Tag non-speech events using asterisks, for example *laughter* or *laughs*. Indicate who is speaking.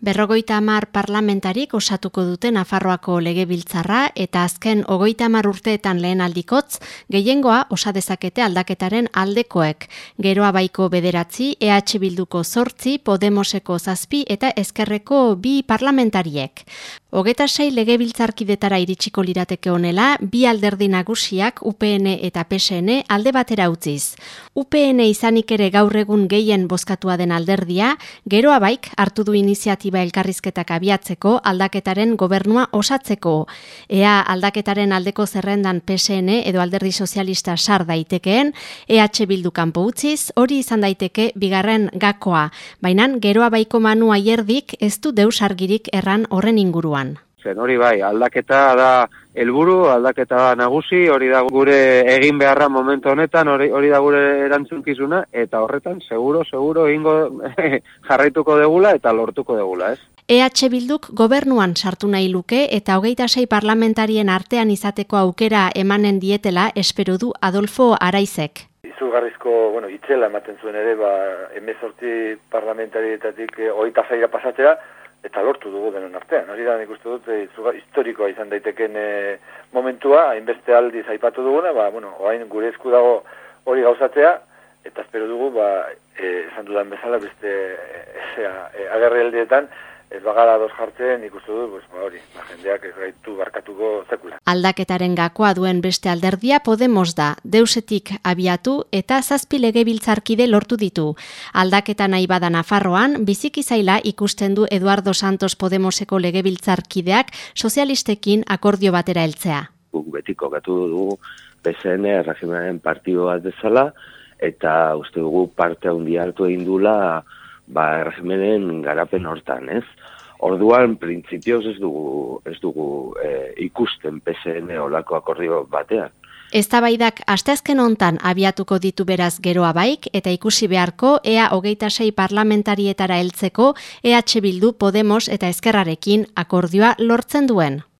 Speaker 1: Berrogoita hamar parlamentarik osatuko duten Nafarroako legebiltzarra eta azken ogoita hamar urteetan lehen aldikotz, gehiengoa osa dezakete aldaketaren aldekoek. Geroa baiko bederatzi, EH Bilduko zortzi, Podemoseko zazpi eta ezkerreko bi parlamentariek. Hogeta sei legebiltzarkidetara iritsiko lirateke honela, bi alderdi nagusiak UPN eta PSN alde batera utziz. UPN izanik ere gaur egun gehien bozkatua den alderdia, geroa baik hartu du iniziatiba elkarrizketak abiatzeko aldaketaren gobernua osatzeko. Ea aldaketaren aldeko zerrendan PSN edo alderdi sozialista sar daitekeen, EH Bildu kanpo utziz, hori izan daiteke bigarren gakoa, baina geroa baiko manu aierdik ez du deus argirik erran horren inguruan.
Speaker 2: Zen hori bai, aldaketa da helburu, aldaketa da nagusi, hori da gure egin beharra momentu honetan, hori, hori da gure erantzunkizuna, eta horretan, seguro, seguro, ingo *laughs* jarraituko degula eta lortuko degula, ez?
Speaker 1: EH Bilduk gobernuan sartu nahi luke eta hogeita sei parlamentarien artean izateko aukera emanen dietela espero du Adolfo Araizek.
Speaker 3: Izugarrizko, bueno, itxela ematen zuen ere, ba, emezorti parlamentarietatik eh, hogeita zaira pasatzea, eta lortu dugu denon artean. Hori da nik uste dut e, historikoa izan daiteken e, momentua, hainbeste aldiz aipatu duguna, ba, bueno, oain gure esku dago hori gauzatzea, eta espero dugu, ba, e, esan dudan bezala, beste e, e, agerre ez bagara dos jartzen ikustu du, pues, ba, hori, ba, jendeak ez gaitu barkatuko zekula.
Speaker 1: Aldaketaren gakoa duen beste alderdia Podemos da, deusetik abiatu eta zazpi legebiltzarkide lortu ditu. Aldaketa nahi bada Nafarroan, biziki zaila ikusten du Eduardo Santos Podemoseko legebiltzarkideak sozialistekin akordio batera heltzea.
Speaker 4: Guk betiko gatu dugu PSN regimenaren partio bat dezala, eta uste dugu parte handi hartu egin dula ba, regimenen garapen hortan, ez? Orduan, printzipioz ez dugu, ez dugu e, ikusten PSN olako akordio batean.
Speaker 1: Eztabaidak asteazken hontan abiatuko ditu beraz geroa baik eta ikusi beharko ea hogeita sei parlamentarietara heltzeko EH Bildu Podemos eta Ezkerrarekin akordioa lortzen duen.